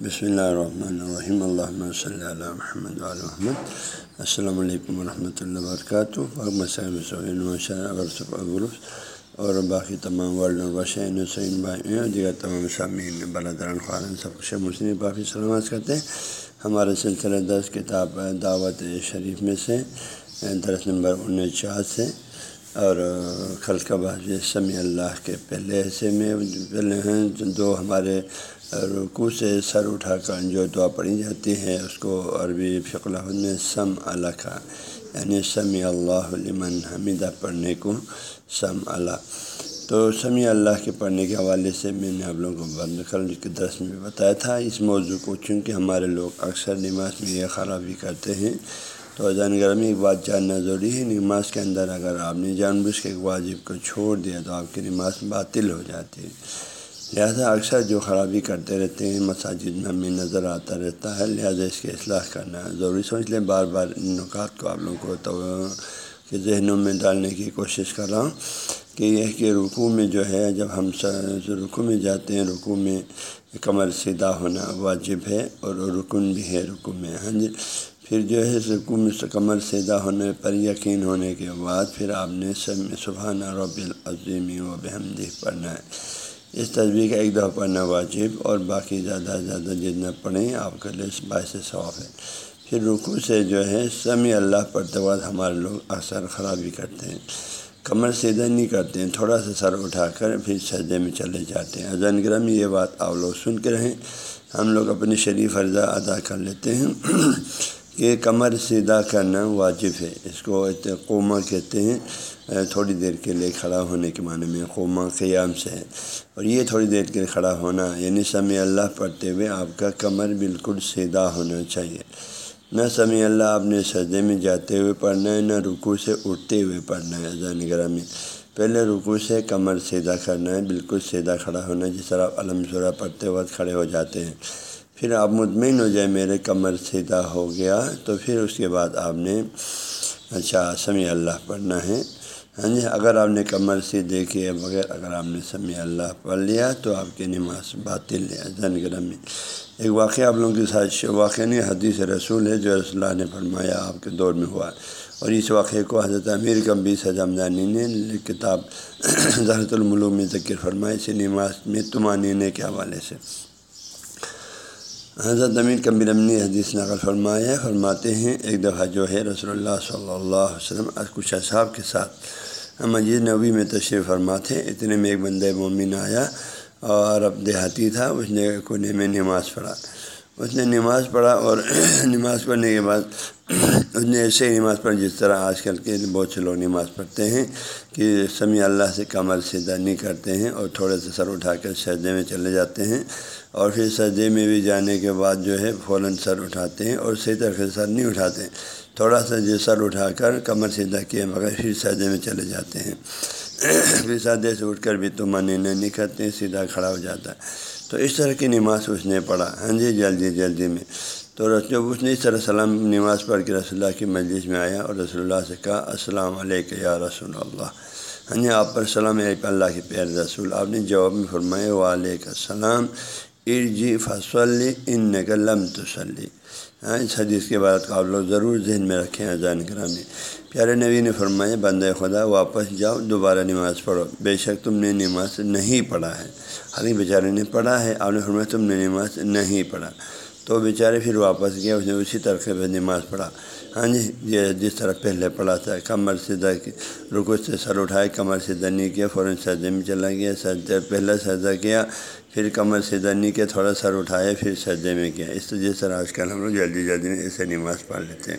بسم اللہ الرحمن الرحیم اللہ صلی اللہ محمد محمد السلام علیکم ورحمۃ اللہ وبرکاتہ اور باقی تمام ورلڈ وشین حسین بھائی اور دیگر تمام سامعین برادران خارن سب کچھ مسلم باقی سلامت کرتے ہیں ہمارے سلسلہ دس کتاب دعوت شریف میں سے درس نمبر انیس چار سے اور کل کا باز سمی اللہ کے پہلے حصے میں پہلے ہیں دو ہمارے رکو سے سر اٹھا کر جو دعا پڑھی جاتی ہے، اس کو عربی فقل میں سم اللہ کا یعنی سمی اللہ لمن حمیدہ پڑھنے کو سم اللہ۔ تو سمی اللہ کے پڑھنے کے حوالے سے میں نے آپ لوگوں کو بند کل کے درس میں بتایا تھا۔ اس موضوع کو چونکہ ہمارے لوگ اکثر نماز میں یہ خرابی کرتے ہیں، تو اذان گرمی ایک بات جاننا ضروری ہے، نماز کے اندر اگر آپ نے جان بوجھ کے ایک واجب کو چھوڑ دیا تو آپ کی نماز باطل ہو جاتی۔ ہے لہٰذا اکثر جو خرابی کرتے رہتے ہیں، مساجد میں ہمیں نظر آتا رہتا ہے، لہٰذا اس کی اصلاح کرنا ضروری۔ سمجھ لیں، بار بار ان نکات کو آپ لوگوں کو تو کہ ذہنوں میں ڈالنے کی کوشش کر رہا ہوں کہ یہ کہ رکوع میں جو ہے، جب ہم رکوع میں جاتے ہیں، رکوع میں کمر سیدھا ہونا واجب ہے اور رکن بھی ہے رکوع میں۔ ہاں جی۔ پھر جو ہے، رکوع میں کمر سیدھا ہونے پر یقین ہونے کے بعد پھر آپ نے سبحانہ رب العظیم و بحمدی پڑھنا ہے۔ اس تصویر کا ایک دفعہ پڑھنا واجب اور باقی زیادہ سے زیادہ جتنا پڑھیں آپ کے لیے باعث ثواف ہے۔ پھر رکو سے جو ہے سمی اللہ پڑھتے وقت ہمارے لوگ اکثر خرابی کرتے ہیں۔ کمر سیدھا نہیں کرتے ہیں، تھوڑا سا سر اٹھا کر پھر سجدے میں چلے جاتے ہیں۔ اذن گرم یہ بات آپ لوگ سن کے رہیں۔ ہم لوگ اپنی شریف فرضہ ادا کر لیتے ہیں۔ کہ کمر سیدھا کرنا واجب ہے۔ اس کو قومہ کہتے ہیں تھوڑی دیر کے لیے کھڑا ہونے کے معنی میں قومہ قیام سے ہے۔ اور یہ تھوڑی دیر کے لیے کھڑا ہونا یعنی سمیع اللہ پڑھتے ہوئے آپ کا کمر بالکل سیدھا ہونا چاہیے۔ نہ سمیع اللہ آپ نے سجدے میں جاتے ہوئے پڑھنا ہے، نہ رکو سے اٹھتے ہوئے پڑھنا ہے۔ زین گرہ میں پہلے رکو سے کمر سیدھا کرنا ہے، بالکل سیدھا کھڑا ہونا ہے۔ جس طرح آپ علم سورہ پڑھتے وقت کھڑے ہو جاتے ہیں۔ پھر آپ مطمئن ہو جائے میرے کمر سیدھا ہو گیا، تو پھر اس کے بعد آپ نے اچھا سمیع اللہ پڑھنا ہے۔ ہاں جی اگر آپ نے کمر سے دیکھے بغیر اگر آپ نے سمیع اللہ پڑھ لیا تو آپ کی نماز باطل لیا زن گرم۔ میں ایک واقعہ آپ لوگوں کے ساتھ واقعہ نہیں، حدیث رسول ہے جو رسول اللہ نے فرمایا آپ کے دور میں ہوا۔ اور اس واقعے کو حضرت امیر کبی سجمدانی نے، کتاب زہرت الملوم میں ذکر فرمایا اسی نماز میں تمانینے کے حوالے سے۔ حضرت امین کبیر امنی حدیث نقل فرمایا فرماتے ہیں، ایک دفعہ جو ہے رسول اللہ صلی اللہ علیہ وسلم کچھ اصحاب کے ساتھ مجید نبی میں تشریف فرماتے اتنے میں ایک بندہ مومن آیا اور اب دیہاتی تھا، اس نے کونے میں نماز پڑھا۔ اس نے نماز پڑھا اور نماز پڑھنے کے بعد اس نے ایسے ہی نماز پڑھی جس طرح آج کل کے بہت سے لوگ نماز پڑھتے ہیں کہ سمیع اللہ سے کمر سیدھا نہیں کرتے ہیں اور تھوڑے سے سر اٹھا کر سجدے میں چلے جاتے ہیں اور پھر سجدے میں بھی جانے کے بعد جو ہے فوراً سر اٹھاتے ہیں اور صحیح طرح سے سر نہیں اٹھاتے تھوڑا سا جو سر اٹھا کر کمر سیدھا کیے مگر پھر سجدے میں چلے جاتے ہیں۔ پھر سجدے سے اٹھ کر بھی تو منع نہیں کرتے سیدھا کھڑا ہو جاتا ہے۔ تو اس طرح کی نماز اس نے پڑھا۔ ہاں جی جلدی جلدی میں۔ تو جب اس نے اس طرح سلام نماز پڑھ کے رسول اللہ کی مجلس میں آیا اور رسول اللہ سے کہا، السلام علیکم یا رسول اللہ ہاں جی آپ پر سلام اللہ کے پیارے رسول۔ آپ نے جواب میں فرمایا، وعلیکم السلام ارجی فصلی ان نقلم تسلی ہاں اس حدیث کے بعد آپ لوگ ضرور ذہن میں رکھیں، اذان کرامی پیارے نبی نے فرمایا بند خدا، واپس جاؤ، دوبارہ نماز پڑھو۔ بے شک تم نے نماز نہیں پڑھا ہے۔ حالانکہ بیچارے نے پڑھا ہے۔ آپ نے فرمایا، تم نے نماز نہیں پڑھا۔ تو بیچارے پھر واپس گیا اس نے اسی طرح پہ نماز پڑھا۔ ہاں جی یہ جس طرح پہلے پڑھا تھا، کمر سیدھا کی رکو سے سر اٹھائے، کمر سیدھا نہیں کیا، فوراً سجدے میں چلا گیا سجدہ پہلا سجدہ کیا، پھر کمر سیدھا نہیں کیا، تھوڑا سر اٹھایا، پھر سجدے میں کیا۔ اس طرح جس طرح آج کل ہم لوگ جلدی جلدی میں ایسے نماز پڑھ لیتے ہیں۔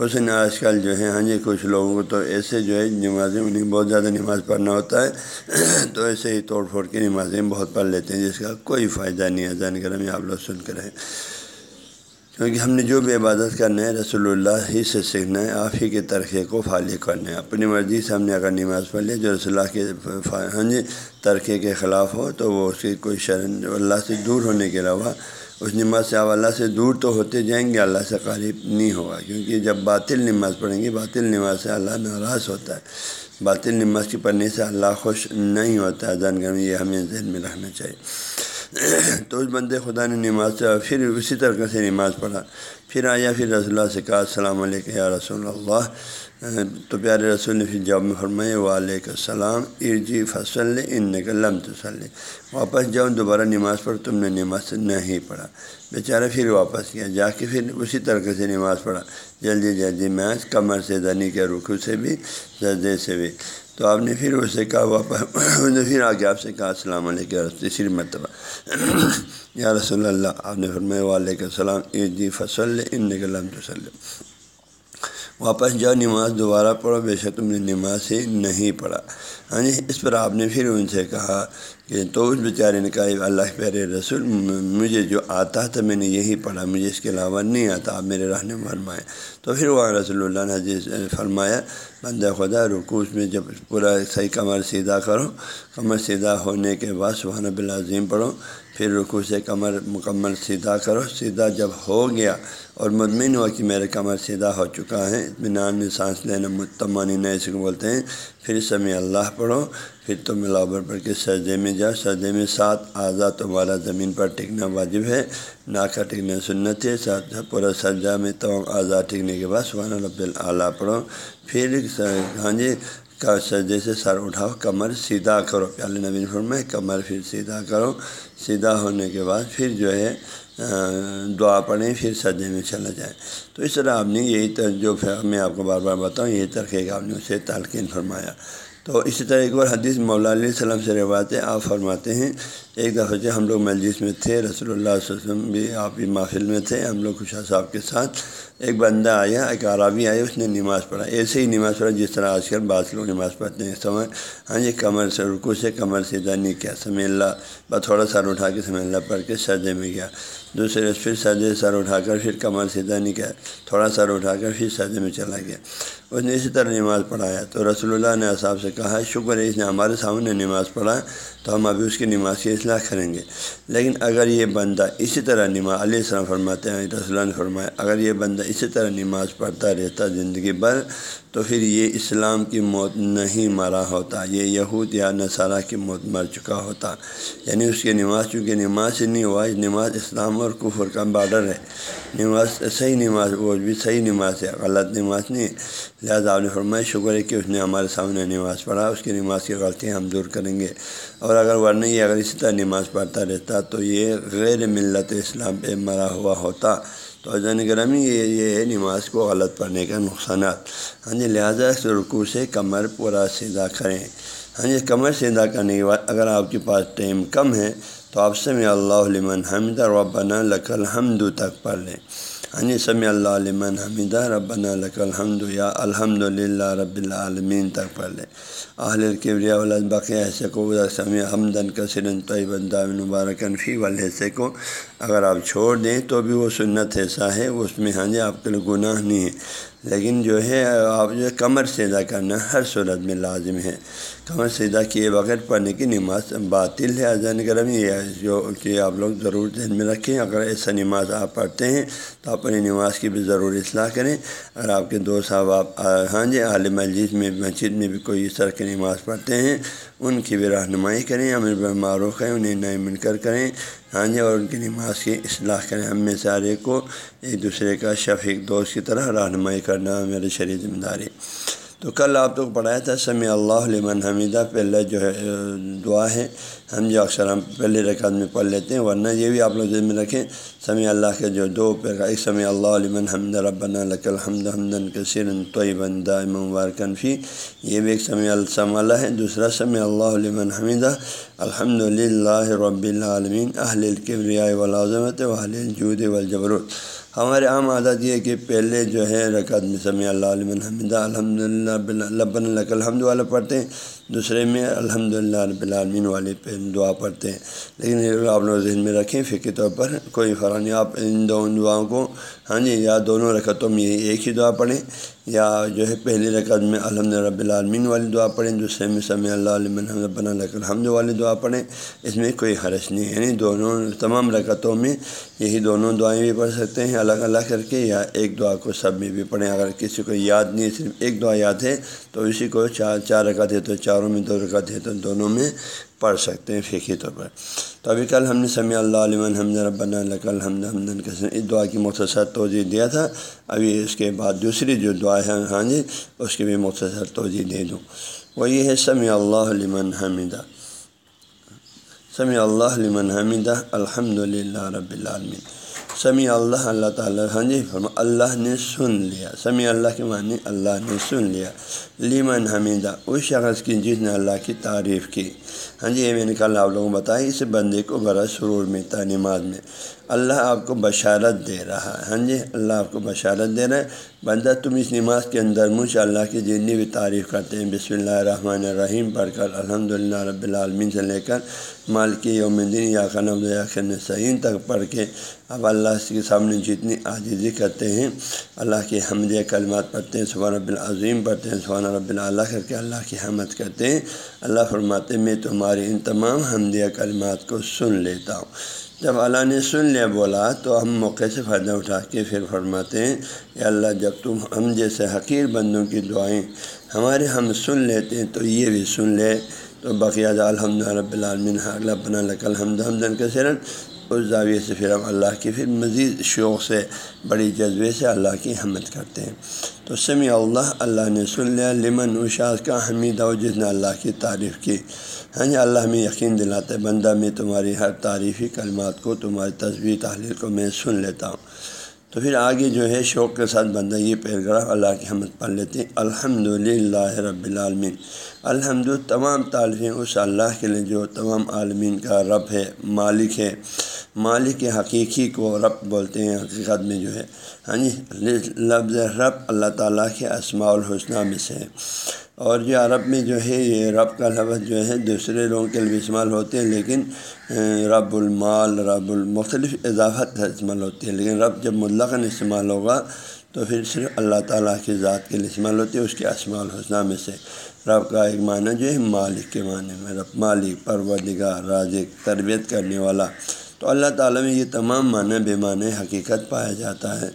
حسن آج کل جو ہے ہاں جی کچھ لوگوں کو تو ایسے جو ہے نمازیں، انہیں بہت زیادہ نماز پڑھنا ہوتا ہے، تو ایسے ہی توڑ پھوڑ کے نمازیں بہت پڑھ لیتے ہیں، جس کا کوئی فائدہ نہیں ہے جان کر آپ لوگ سن کر رہے کیونکہ ہم نے جو بھی عبادت کرنا ہے، رسول اللہ ہی سے سیکھنا ہے، آپ ہی کے ترقے کو فالح کرنا ہے۔ اپنی مرضی سے ہم نے اگر نماز پڑھ لی، جو رسول اللہ کے ہاں جی ترقے کے خلاف ہو، تو وہ اس کی کوئی شرن اللہ سے دور ہونے کے علاوہ اس نماز سے آپ اللہ سے دور تو ہوتے جائیں گے، اللہ سے قریب نہیں ہوگا، کیونکہ جب باطل نماز پڑھیں گے، باطل نماز سے اللہ ناراض ہوتا ہے۔ باطل نماز کی پڑھنے سے اللہ خوش نہیں ہوتا ہے زن یہ ہمیں ذہن میں رکھنا چاہیے۔ تو اس بندے خدا نے نماز سے پھر اسی طرح سے نماز پڑھا۔ پھر آیا، پھر رسول اللہ سے کہا، السلام علیکم یا رسول اللہ. تو پیارے رسول نے پھر جواب میں فرمائے وعلیکم السلام، ارجی فصل ان لم تسلی واپس جاؤ، دوبارہ نماز پڑھ تم نے نماز نہیں پڑھا۔ بیچارہ پھر واپس کیا جا کے پھر اسی طرح سے نماز پڑھا۔ جلدی جلدی میں کمر سے دنی کے رخو سے بھی سجدے سے بھی۔ تو آپ نے پھر اسے کہا واپس اس نے پھر آگے آپ سے کہا، السلام علیکم تیسری مرتبہ۔ یا رسول اللہ، آپ نے فرمایا، وعلیکم السلام۔ عید فصل ان لم تسلم واپس جاؤ، نماز دوبارہ پڑھو۔ بے شک تم نے نماز ہی نہیں پڑھا۔ ہاں جی اس پر آپ نے پھر ان سے کہا کہ تو اس بیچارے نے کہا اللہ پیارے رسول مجھے جو آتا تھا میں نے یہی پڑھا، مجھے اس کے علاوہ نہیں آتا، آپ میرے رہنے فرمائے۔ تو پھر وہاں رسول اللہ نے حجیز فرمایا، بندہ خدا رکو اس میں جب پورا صحیح کمر سیدھا کرو، کمر سیدھا ہونے کے بعد سبحانہ بلازیم پڑھو، پھر رکو سے کمر مکمل سیدھا کرو۔ سیدھا جب ہو گیا اور مطمئن ہوا کہ میرا کمر سیدھا ہو چکا ہے، اطمینان میں سانس لینا متمانی نئے سے بولتے ہیں۔ پھر سمع اللہ پڑھو پھر تو ملاور پڑھ کے سجدے میں جاؤ سجدے میں سات آزاد تمہارا زمین پر ٹکنا واجب ہے ناکہ ٹکنا سنت ہے ساتھ پورا سجدہ میں تمام آزاد ٹکنے کے بعد سبحان رب العلیٰ پڑھو پھر ہاں جی کا سجدے سے سر اٹھاؤ، کمر سیدھا کرو۔ پیال نبین فرمائے کمر پھر سیدھا کرو۔ سیدھا ہونے کے بعد پھر جو ہے دعا پڑھیں، پھر سجدے میں چلا جائے۔ تو اس طرح آپ نے یہی جو میں آپ کو بار بار بتاؤں، یہی طرح آپ نے اسے تالقین فرمایا۔ تو اسی طرح ایک بار حدیث مولا علیہ السلام سے روایتیں آپ فرماتے ہیں، ایک دفعہ سے ہم لوگ مجلس میں تھے، رسول اللہ علیہ وسلم بھی آپ بھی محفل میں تھے، ہم لوگ خوشا صاحب کے ساتھ۔ ایک بندہ آیا، ایک عرابی آیا، اس نے نماز پڑھا۔ ایسے ہی نماز پڑھا جس طرح آج کل بعض لوگ نماز پڑھتے ہیں۔ سمے ہاں جی کمر سے رکو سے، کمر سے نہیں کیا؟ سمے اللہ بس تھوڑا سر اٹھا کے سمے اللہ، پڑھ کے سجدے میں گیا دوسرے پھر سجدے سر اٹھا کر پھر کمر سیدھا نہیں کیا؟ تھوڑا سر اٹھا کر پھر سجدے میں چلا گیا۔ اس نے اسی طرح نماز پڑھایا۔ تو رسول اللہ نے اصحاب سے کہا، شکر ہے، اس نے ہمارے سامنے نماز پڑھا۔ تو ہم ابھی اس کی نماز کی اصلاح کریں گے۔ لیکن اگر یہ بندہ اسی طرح نماز علیہ السلام فرماتے ہیں رسول اللہ نے فرمایا، اگر یہ بندہ اسی طرح نماز پڑھتا رہتا زندگی بھر تو پھر یہ اسلام کی موت نہیں مرا ہوتا، یہ یہود یا نصارہ کی موت مر چکا ہوتا۔ یعنی اس کی نماز، چونکہ نماز ہی نہیں ہوا نماز اسلام اور کفر کا بارڈر ہے۔ نماز صحیح نماز، وہ بھی صحیح نماز ہے، غلط نماز نہیں۔ لہٰذا نے فرمایا، شکر ہے کہ اس نے ہمارے سامنے نماز پڑھا، اس کی نماز کی غلطیاں ہم دور کریں گے۔ اور اگر ورنہ یہ اگر اسی طرح نماز پڑھتا رہتا، تو یہ غیر ملت اسلام پہ مرا ہوا ہوتا۔ تو اذن گرمی یہ یہ ہے نماز کو غلط پڑھنے کا نقصانات۔ ہاں جی لہٰذا رکو سے کمر پورا سیدھا کریں۔ ہاں جی کمر سیدھا کرنے کے بعد اگر آپ کے پاس ٹائم کم ہے تو آپ سے میں اللہ علمن حمد ربنا لک الحمد تک پڑھ لیں۔ ہاں جی سمی اللہ علمن حمدہ ربنا الحمد یا الحمد للہ رب العالمین تک پڑھ لیں اہل کے باقی ایسے کو سمی حمدن کثرن طیب دامن مبارکن فی والے حصے کو اگر آپ چھوڑ دیں تو بھی وہ سنت ایسا ہے اس میں ہاں جی آپ کے لیے گناہ نہیں ہے لیکن جو ہے آپ جو ہے کمر سیدھا کرنا ہر صورت میں لازم ہے کمر سیدھا کیے بغیر پڑھنے کی نماز باطل ہے۔ اذان کرم یہ جو کہ آپ لوگ ضرور ذہن میں رکھیں۔ اگر ایسا نماز آپ پڑھتے ہیں تو اپنی نماز کی بھی ضرور اصلاح کریں۔ اگر آپ کے دوست صاحب، آپ ہاں جی عالم مسجد میں مسجد میں بھی کوئی اس طرح کی نماز پڑھتے ہیں، ان کی بھی رہنمائی کریں، امر معروف ہے انہیں نئے من کر کریں ہاں جی اور ان کی نماز کی اصلاح کریں۔ ہم میں سارے کو ایک دوسرے کا شفیق دوست کی طرح رہنمائی کرنا میری شرع ذمہ داری تو کل آپ کو پڑھایا تھا سمی اللہ علیہ حمیدہ، پہلے جو ہے دعا ہے۔ ہم جو اکثر ہم پہلے رکعت میں پڑھ لیتے ہیں، ورنہ یہ بھی آپ لوگ ذہن میں رکھیں سمی اللہ کے جو دو پہ ایک سمی اللہ علیہ حمد ربنا لک الحمد حمدن کثیر طیبن دائم مبارکن فی۔ یہ بھی ایک سمی السم ہے۔ دوسرا سمی اللہ علیہ حمیدہ الحمد للہ رب العالمین، اہل القبریۂ والعظمت و اہل الجود والجبروت۔ ہمارے عام عادت یہ کہ پہلے جو ہے رکعت میں سمیع اللہ علیہ حمدہ الحمد للہ لبن الحمد والا پڑھتے ہیں۔ دوسرے میں الحمد للہ رب العالمین والے پہ دعا پڑھتے ہیں۔ لیکن آپ لوگ ذہن میں رکھیں، فکر طور پر کوئی فرق نہیں۔ آپ ان دونوں دعاؤں کو ہاں جی یا دونوں رکعتوں میں ایک ہی دعا پڑھیں، یا جو ہے پہلی رکعت میں الحمد رب العالمین والی دعا پڑھیں، دوسرے میں سمی اللہ علیہ رب الحمد والی دعا پڑھیں۔ اس میں کوئی حرش نہیں یعنی دونوں، تمام رکعتوں میں یہی دونوں دعائیں بھی پڑھ سکتے ہیں الگ الگ کر کے، یا ایک دعا کو سب میں بھی پڑھیں۔ اگر کسی کو یاد نہیں، صرف ایک دعا یاد ہے، تو اسی کو چار چار رکعت ہے تو چار چاروں میں دو رکعت ہے تو دونوں میں پڑھ سکتے ہیں فقی طور پر۔ تو ابھی کل ہم نے سمیع اللہ علیہ حمد ربنا لکل حمد حمد کسن اس دعا کی مختصر توجہ دیا تھا۔ ابھی اس کے بعد دوسری جو دعا ہے ہاں جی اس کی بھی مختصر توجہ دے دوں۔ وہ یہ ہے سمیع اللہ علیہ حمیدہ سمیع اللہ علیہ حمیدہ الحمد للہ رب العالمین۔ سمیع اللہ اللہ تعالیٰ ہاں جی فرما، اللہ نے سن لیا۔ سمیع اللہ کے معنی اللہ نے سن لیا۔ لیمن حمیدہ، اس شخص کی جس نے اللہ کی تعریف کی۔ ہاں جی یہ میں نے کل آپ لوگوں کو بتایا، اس بندے کو بڑا سرور میں، تعلیمات میں۔ اللہ آپ کو بشارت دے رہا ہے۔ ہاں جی اللہ آپ کو بشارت دے رہا ہے۔ بندہ، تم اس نماز کے اندر مجھ اللہ کی جتنی بھی تعریف کرتے ہیں، بسم اللہ الرحمن الرحیم، پڑھ کر الحمد للہ رب العالمین سے لے کر مالکی یوم الدین، یا خنب یا سعین تک پڑھ کے اب اللہ کے سامنے جتنی عاجزی کرتے ہیں، اللہ کی حمد کلمات پڑھتے ہیں، سبحان رب العظیم پڑھتے ہیں، سبحان رب اللہ کر کے اللہ کی حمد کرتے ہیں۔ اللہ فرماتے میں تمہاری ان تمام حمدیہ کلمات کو سن لیتا ہوں۔ جب اللہ نے سن لیا بولا تو ہم موقع سے فائدہ اٹھا کے پھر فرماتے ہیں کہ اللہ جب تم ہم جیسے حقیر بندوں کی دعائیں ہمارے ہم سن لیتے ہیں تو یہ بھی سن لے۔ تو بقیہ الحمد رب العالمین اللہ بنا لکل حمد حمدن کے سرن اس زاویے سے پھر ہم اللہ کی پھر مزید شوق سے، بڑی جذبے سے اللہ کی حمد کرتے ہیں۔ تو سمیع اللہ اللہ نے سن لیا، لمن اشاس کا حمید ہو جس نے اللہ کی تعریف کی۔ ہاں جی اللہ میں یقین دلاتے بندہ میں تمہاری ہر تعریفی کلمات کو، تمہاری تصویر تحریر کو میں سن لیتا ہوں۔ تو پھر آگے جو ہے شوق کے ساتھ بندہ یہ پیراگراف اللہ کی حمد پڑھ لیتے ہیں الحمد للہ رب العالمین۔ الحمد تمام تعریفیں اس اللہ کے لیے جو تمام عالمین کا رب ہے، مالک ہے۔ مالک حقیقی کو رب بولتے ہیں، حقیقت میں جو ہے۔ ہاں جی لفظ رب اللہ تعالیٰ کے اسماع الحسنہ میں سے ہے۔ اور جو عرب میں جو ہے، یہ رب کا لفظ جو ہے، دوسرے لوگوں کے لیے استعمال ہوتے ہیں، لیکن رب المال، رب المختلف اضافت استعمال ہوتی ہے لیکن رب جب مطلقاً استعمال ہوگا، تو پھر صرف اللہ تعالیٰ کی ذات کے لیے استعمال ہوتی ہے اس کے اسماع الحسنہ میں سے۔ رب کا ایک معنی جو ہے، مالک کے معنی میں، رب مالک، پروردگار، رازق، تربیت کرنے والا۔ تو اللہ تعالیٰ میں یہ تمام معنی بے معنی حقیقت پایا جاتا ہے۔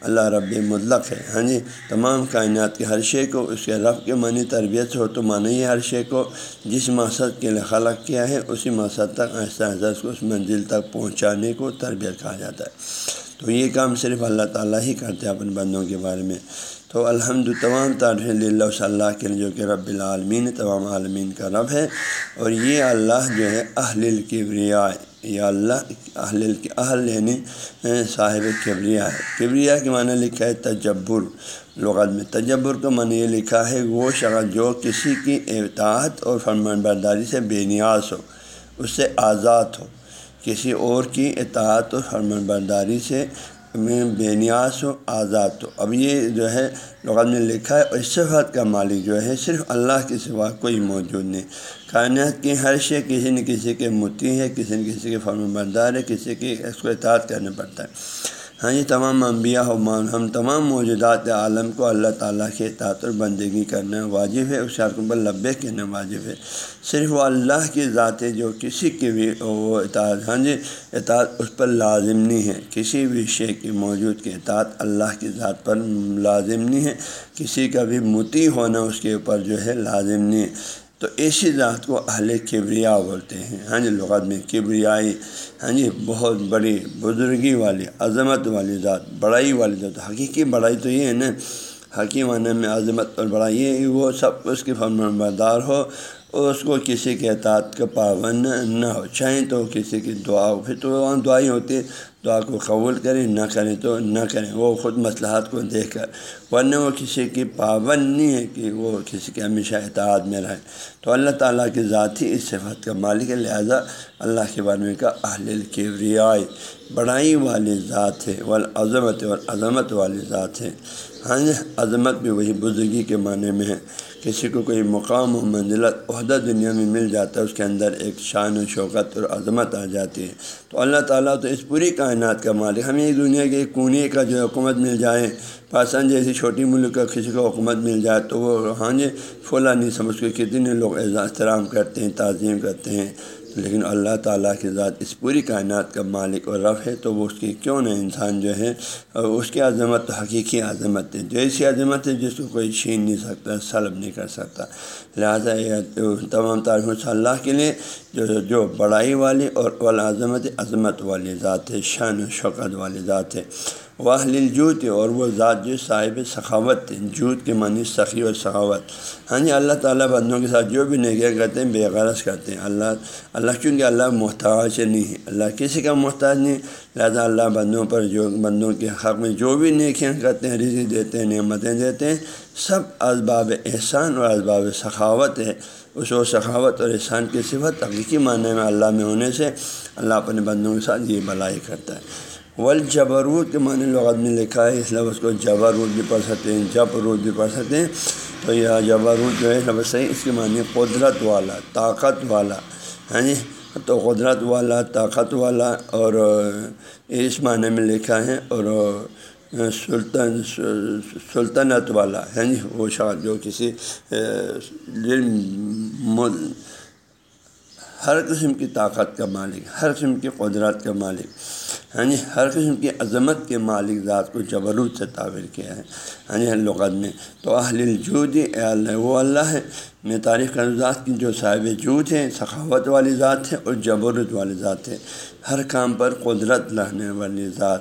اللہ رب مطلق ہے۔ ہاں جی تمام کائنات کے ہر شے کو، اس کے رب کے معنی تربیت سے ہو تو معنی ہی ہر شے کو جس مقصد کے لیے خلق کیا ہے، اسی مقصد تک آہستہ آہستہ کو اس منزل تک پہنچانے کو تربیت کہا جاتا ہے۔ تو یہ کام صرف اللہ تعالیٰ ہی کرتے ہیں اپنے بندوں کے بارے میں۔ تو الحمد تمام تعریف اللہ صلی اللہ کے لیے جو کہ رب العالمین، تمام عالمین کا رب ہے۔ اور یہ اللہ جو ہے اہل القبریا یا اللہ اہل اہل یعنی صاحب کبریا ہے۔ کبریا کے معنی لکھا ہے تجبر۔ لغت میں تجبر کا معنی یہ لکھا ہے وہ شخص جو کسی کی اطاعت اور فرمان برداری سے بے نیاز ہو، اس سے آزاد ہو۔ کسی اور کی اطاعت اور فرمان برداری سے میں بے نیاز ہو آزاد ہو اب یہ جو ہے لغت میں لکھا ہے، اس صفت کا مالک جو ہے صرف اللہ کے سوا کوئی موجود نہیں۔ کائنات کی ہر شے کسی نہ کسی کے متی ہے، کسی نہ کسی کے فرم بردار ہے، کسی کی اس کو اطاعت کرنا پڑتا ہے۔ ہاں یہ تمام انبیاء و مان ہم تمام موجودات عالم کو اللہ تعالیٰ کے اطاعت اور بندگی کرنا واجب ہے، اس شرک پر لبے کہنا واجب ہے۔ صرف وہ اللہ کی ذات ہے جو کسی کی بھی وہ اطاعت ہاں جی اطاعت اس پر لازم نہیں ہے۔ کسی بھی شے کی موجود کے اطاعت اللہ کی ذات پر لازم نہیں ہے۔ کسی کا بھی متی ہونا اس کے اوپر جو ہے لازم نہیں ہے۔ تو ایسی ذات کو اہل کبریا بولتے ہیں۔ ہاں جی لغت میں کبریائی ہاں جی بہت بڑی بزرگی والی، عظمت والی ذات، بڑائی والی ذات، حقیقی بڑائی تو یہ ہے نا۔ حقیقی معنی میں عظمت اور بڑائی ہے وہ سب اس کے فرمان بردار ہو۔ اس کو کسی کے اطاعت کا پابند نہ ہو۔ چاہیں تو کسی کی دعا پھر تو وہاں دعائیں ہوتی ہے دعا کو قبول کریں، نہ کریں تو نہ کریں۔ وہ خود مصلاحات کو دیکھ کر۔ ورنہ وہ کسی کی پابند نہیں ہے کہ وہ کسی کے ہمیشہ اطاعت میں رہے۔ تو اللہ تعالیٰ کی ذات ہی اس صفت کا مالک ہے۔ لہٰذا اللہ کے بارے میں کا اہل کی ریائی بڑائی والی ذات ہے، والعظمت عظمت والی ذات ہے۔ ہاں جی عظمت بھی وہی بزرگی کے معنی میں ہے۔ کسی کو کوئی مقام و منزلت عہدہ دنیا میں مل جاتا ہے، اس کے اندر ایک شان و شوکت اور عظمت آ جاتی ہے۔ تو اللہ تعالیٰ تو اس پوری کائنات کا مالک، ہمیں دنیا کے کونے کا جو حکومت مل جائے، پاکستان جیسی چھوٹی ملک کا کسی کو حکومت مل جائے، تو وہ ہاں جی پھولا نہیں، سمجھ کے کتنے لوگ احترام کرتے ہیں، تعظیم کرتے ہیں۔ لیکن اللہ تعالیٰ کے ذات اس پوری کائنات کا مالک اور رف ہے، تو وہ اس کی کیوں نہ انسان جو ہے، اس کی عظمت، حقیقی عظمت ہے۔ جو ایسی عظمت ہے جس کو کوئی چھین نہیں سکتا، سلب نہیں کر سکتا۔ لہٰذا یہ تمام تعریف اللہ کے لیے جو جو بڑائی والی اور والعظمت، عظمت والی ذات ہے، شان و شوقت والی ذات ہے۔ واہل الجوت اور وہ ذات جو صاحب سخاوت جوت کے معنی سخی و سخاوت۔ ہاں جی اللہ تعالیٰ بندوں کے ساتھ جو بھی نگہ کرتے ہیں، بے غرض کرتے ہیں۔ اللہ اللہ چونکہ اللہ محتاج نہیں ہے۔ اللہ کسی کا محتاج نہیں۔ لہٰذا اللہ بندوں پر جو، بندوں کے حق میں جو بھی نیکیاں کرتے ہیں، رزق دیتے ہیں، نعمتیں دیتے ہیں، سب اسباب احسان اور اسباب سخاوت ہے۔ اس و سخاوت اور احسان کی صفت حقیقی معنی میں اللہ میں ہونے سے اللہ اپنے بندوں کے ساتھ یہ بلائی کرتا ہے۔ ولجبرود کے معنی لغت میں لکھا ہے، اس لفظ کو جبرود بھی پڑھ سکتے ہیں جبرود بھی پڑھ سکتے ہیں۔ تو یہ جبرود جو ہے لفظ صحیح، اس کے معنی قدرت والا، طاقت والا ہاں جی تو قدرت والا، طاقت والا، اور اس معنی میں لکھا ہے، اور سلطن، سلطنت والا، ہے جی وہ شاید جو کسی ہر قسم کی طاقت کا مالک، ہر قسم کی قدرت کا مالک۔ ہاں جی ہر قسم کی عظمت کے مالک ذات کو جبروت سے تعبیر کیا ہے۔ ہاں جی لغت میں۔ تو اہل الجود اللہ، وہ اللہ ہے میں تاریخ کا ذات کی جو صاحب جود ہے سخاوت والی ذات ہے اور جبرت والی ذات ہے ہر کام پر قدرت رہنے والی ذات۔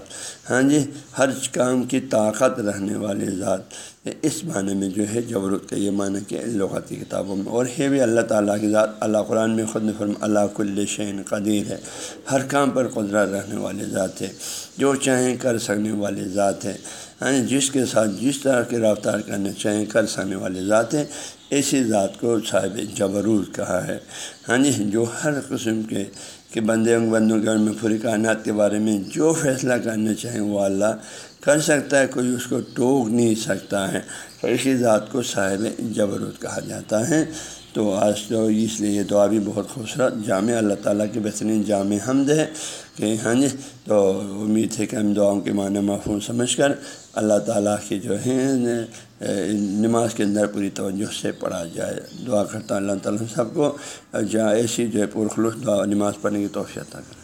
ہاں جی ہر کام کی طاقت رہنے والی ذات۔ اس معنی میں جو ہے جبرت کا یہ معنی کہ لغاتی کتابوں میں۔ اور ہے بھی اللہ تعالیٰ کی ذات۔ اللہ قرآن میں خود فرم اللہ کل شعین قدیر ہے۔ ہر کام پر قدرت رہنے والی ذات ہے جو چاہیں کر سکنے والی ذات ہے ہاں یعنی جس کے ساتھ جس طرح کی رفتار کرنا چاہیں کر سکنے والی ذات ہے ایسی ذات کو صاحب جبروز کہا ہے۔ ہاں جی جو ہر قسم کے، کہ بندے بندوں کے میں پوری کائنات کے بارے میں جو فیصلہ کرنا چاہیں، وہ اللہ کر سکتا ہے، کوئی اس کو ٹوک نہیں سکتا ہے۔ تو اسی ذات کو صاحب جبروت کہا جاتا ہے۔ تو آج تو اس لیے یہ دعا بھی بہت خوبصورت جامع اللہ تعالیٰ کی بہترین جامع حمد ہے کہ ہاں جی تو امید ہے کہ ہم دعاؤں کے معنی محفوظ سمجھ کر اللہ تعالیٰ کی جو ہیں، نماز کے اندر پوری توجہ سے پڑھا جائے۔ دعا کرتا اللہ تعالیٰ سب کو، جہاں ایسی جو ہے پرخلوص دعا، نماز پڑھنے کی توفیع کریں